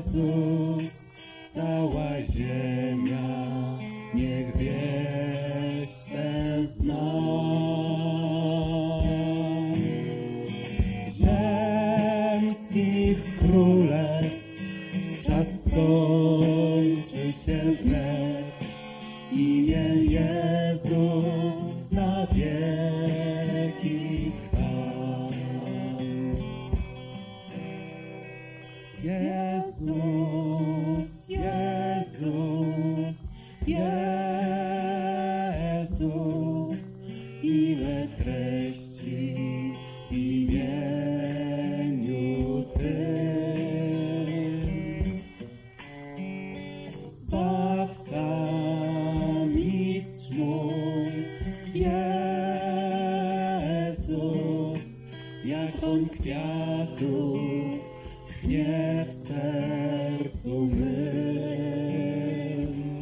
سوش نی کورس ن سو سو یسو ای برشو سا سیشو یا ک w.